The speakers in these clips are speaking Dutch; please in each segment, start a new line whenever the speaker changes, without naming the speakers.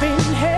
been held.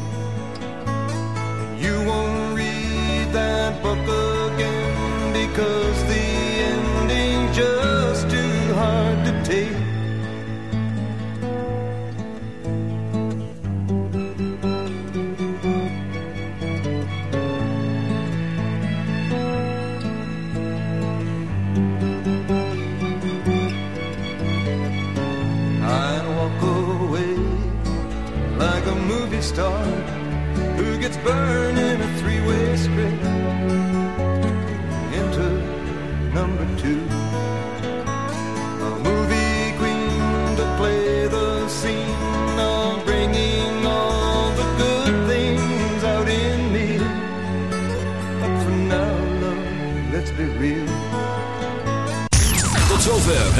that book again because the ending's just too hard to take. Star who gets burned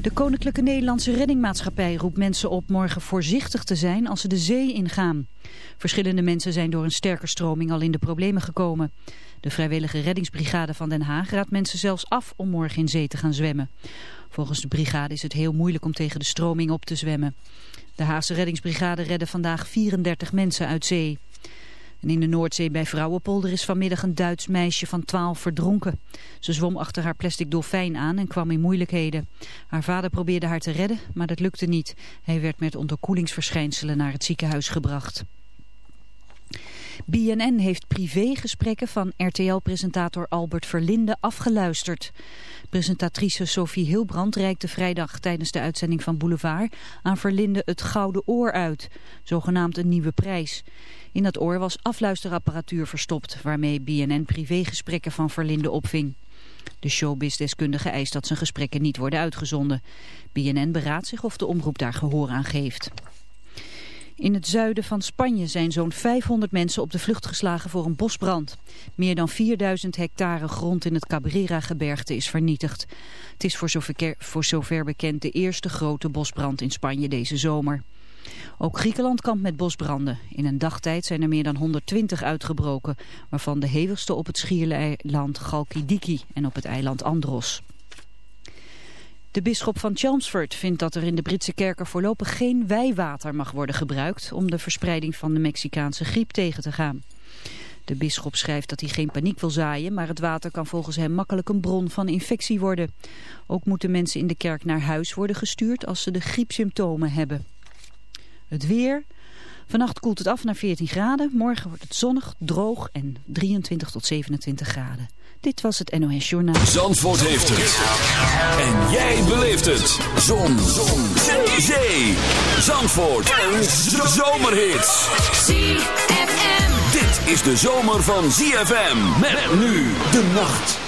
De Koninklijke Nederlandse Reddingmaatschappij roept mensen op morgen voorzichtig te zijn als ze de zee ingaan. Verschillende mensen zijn door een sterke stroming al in de problemen gekomen. De vrijwillige reddingsbrigade van Den Haag raadt mensen zelfs af om morgen in zee te gaan zwemmen. Volgens de brigade is het heel moeilijk om tegen de stroming op te zwemmen. De Haagse reddingsbrigade redde vandaag 34 mensen uit zee. In de Noordzee bij Vrouwenpolder is vanmiddag een Duits meisje van 12 verdronken. Ze zwom achter haar plastic dolfijn aan en kwam in moeilijkheden. Haar vader probeerde haar te redden, maar dat lukte niet. Hij werd met onderkoelingsverschijnselen naar het ziekenhuis gebracht. BNN heeft privégesprekken van RTL-presentator Albert Verlinde afgeluisterd. Presentatrice Sophie Hilbrand reikte vrijdag tijdens de uitzending van Boulevard aan Verlinde het Gouden Oor uit, zogenaamd een nieuwe prijs. In dat oor was afluisterapparatuur verstopt, waarmee BNN privégesprekken van Verlinde opving. De showbiz-deskundige eist dat zijn gesprekken niet worden uitgezonden. BNN beraadt zich of de omroep daar gehoor aan geeft. In het zuiden van Spanje zijn zo'n 500 mensen op de vlucht geslagen voor een bosbrand. Meer dan 4000 hectare grond in het Cabrera-gebergte is vernietigd. Het is voor zover, voor zover bekend de eerste grote bosbrand in Spanje deze zomer. Ook Griekenland kampt met bosbranden. In een dagtijd zijn er meer dan 120 uitgebroken, waarvan de hevigste op het schiereiland Chalkidiki en op het eiland Andros. De bisschop van Chelmsford vindt dat er in de Britse kerken voorlopig geen wijwater mag worden gebruikt om de verspreiding van de Mexicaanse griep tegen te gaan. De bisschop schrijft dat hij geen paniek wil zaaien, maar het water kan volgens hem makkelijk een bron van infectie worden. Ook moeten mensen in de kerk naar huis worden gestuurd als ze de griepsymptomen hebben. Het weer. Vannacht koelt het af naar 14 graden. Morgen wordt het zonnig, droog en 23 tot 27 graden. Dit was het NOS Journaal.
Zandvoort heeft het. En jij beleeft het. Zon. Zon. Zee. Zee. Zandvoort. Een zomerhit.
ZFM.
Dit is de zomer van ZFM. Met nu de nacht.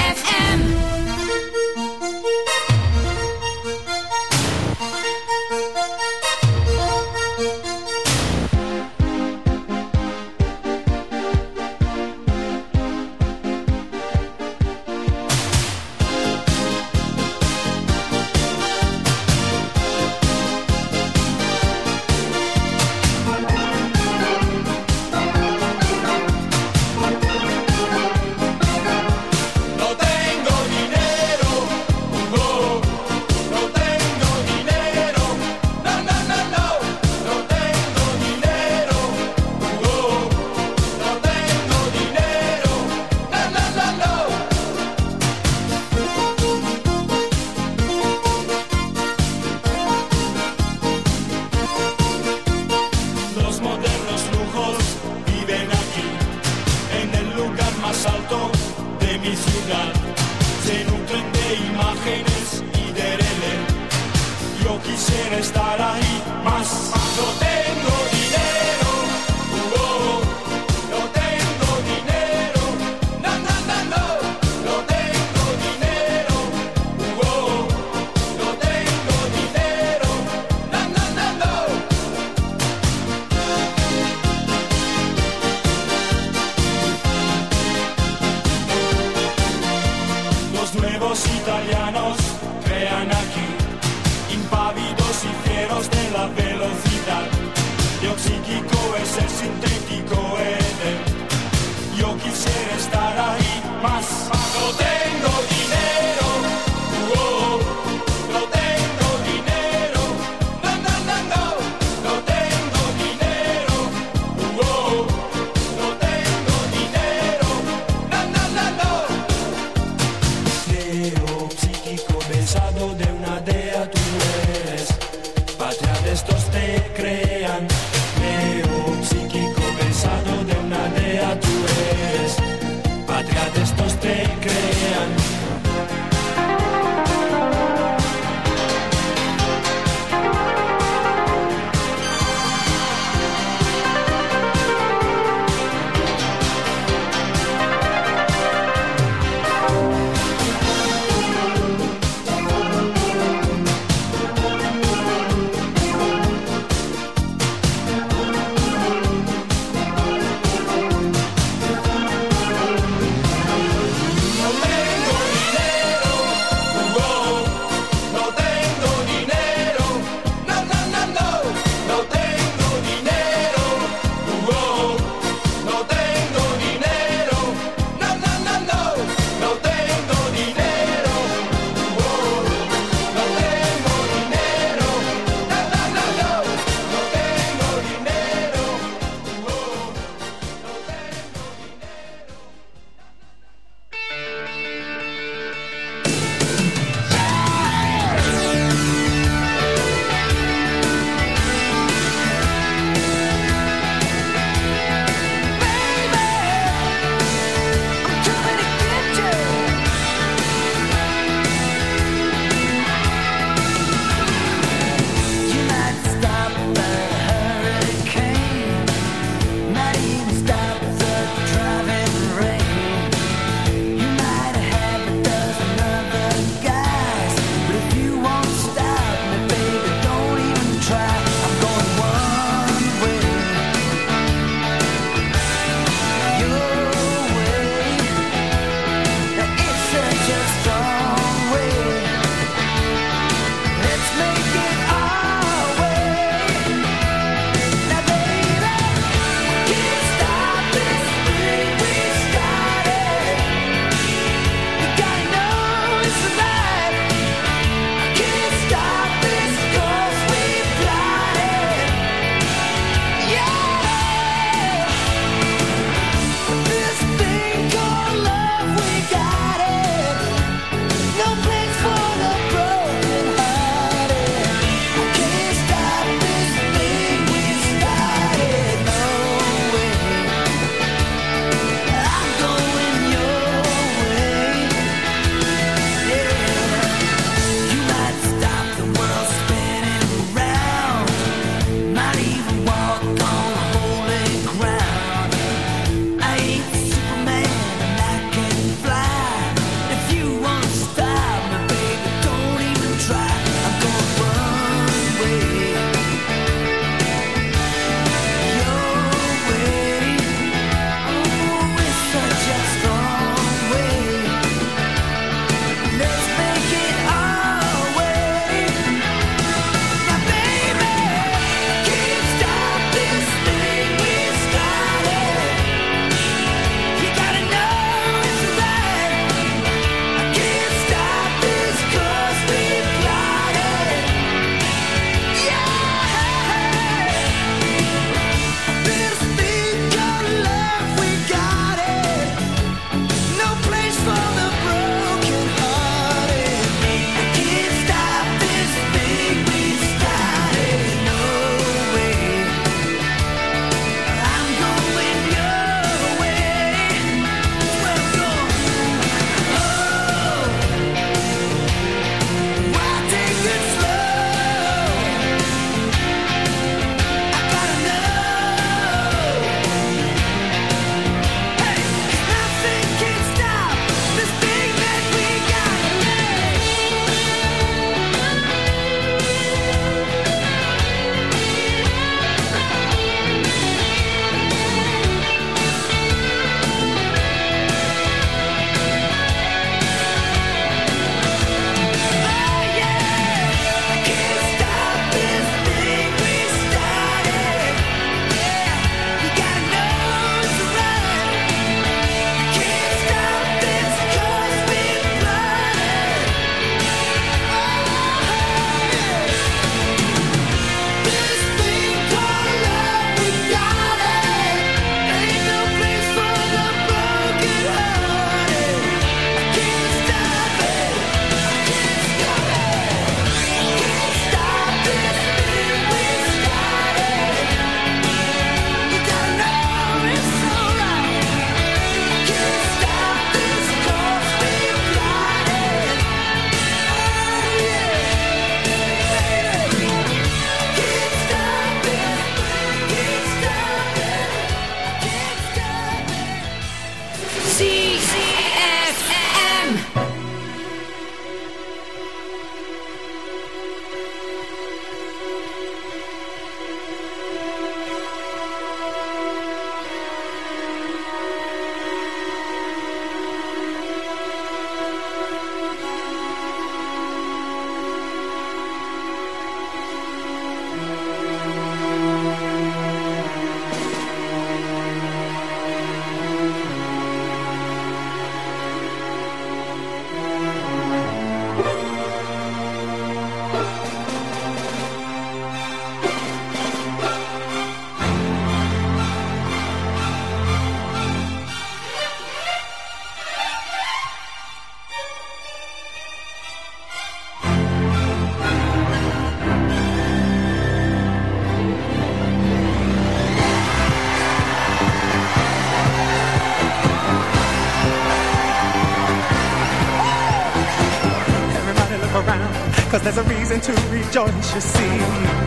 Rejoice, you see.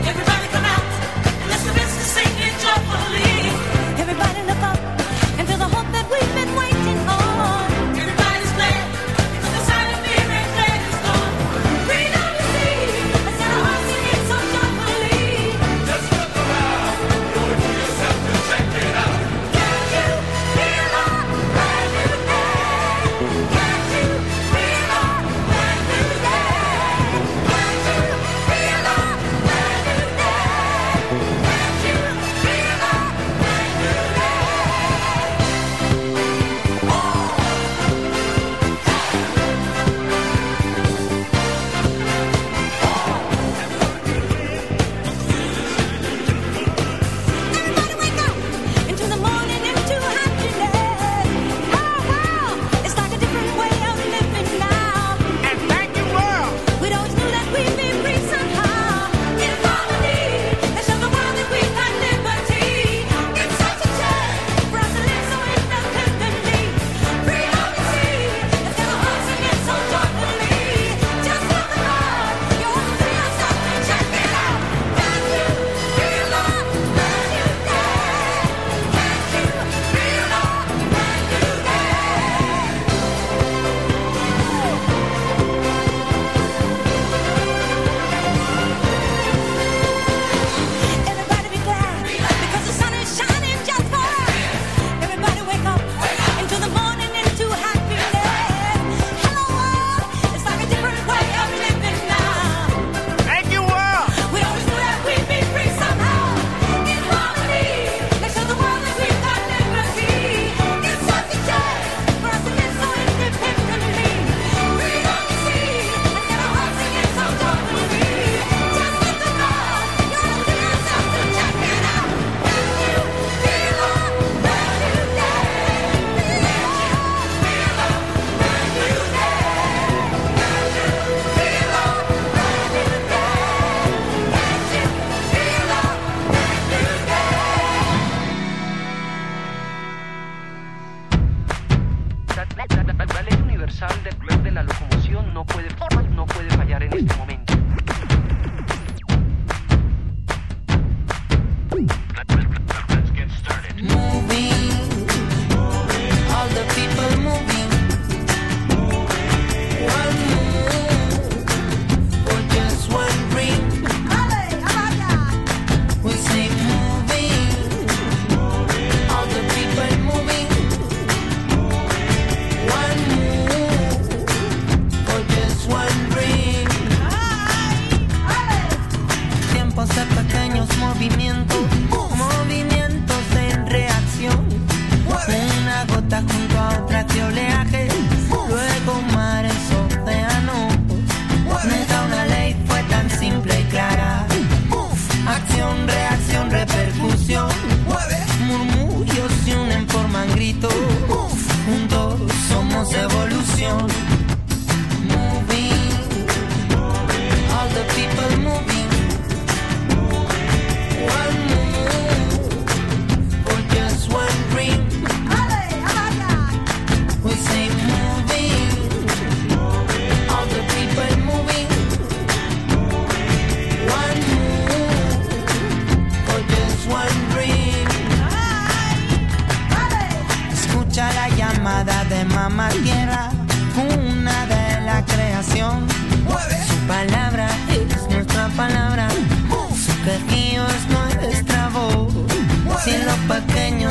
Everybody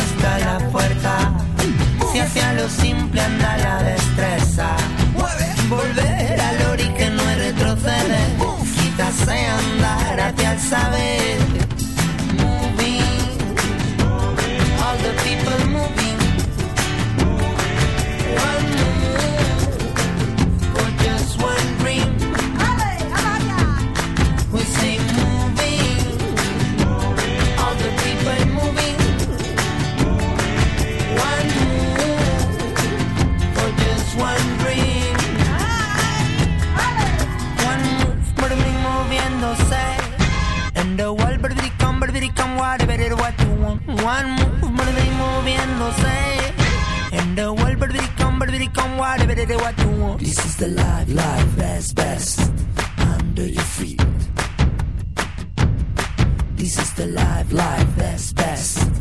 está la fuerza, si hacia lo simple anda la destreza. Volver al ori que no es retroceder, quizás sea andar hacia el saber. One move, moving, moviéndose. And the world, baby, come, baby, come, whatever it what you want.
This is the life, life that's best under your feet. This is the life, life that's best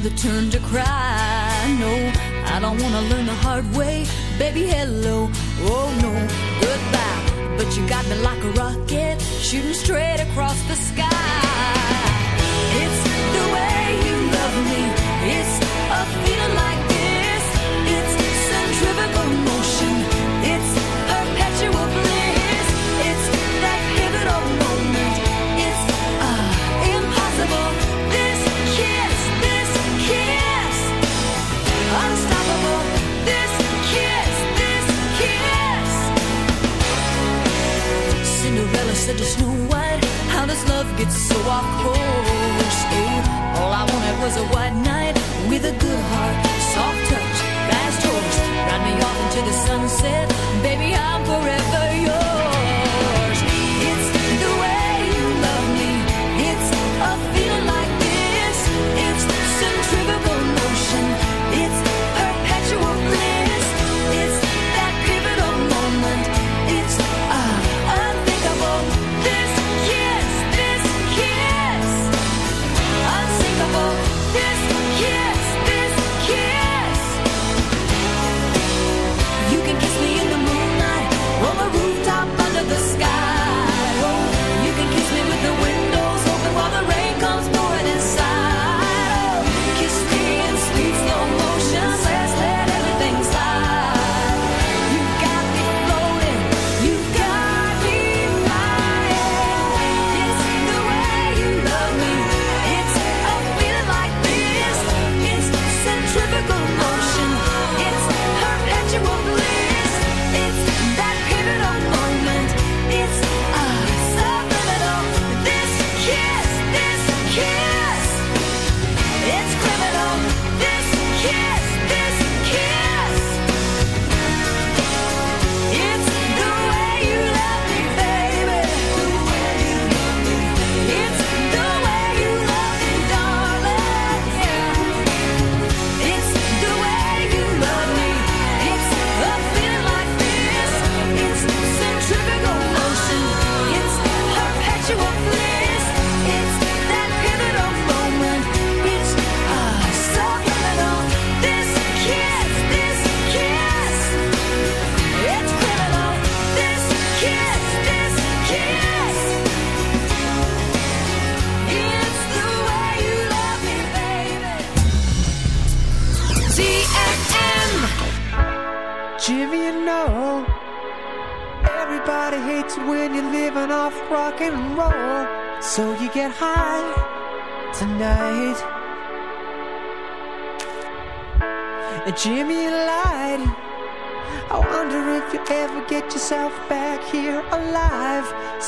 another turn to cry. No, I don't wanna learn the hard way. Baby, hello.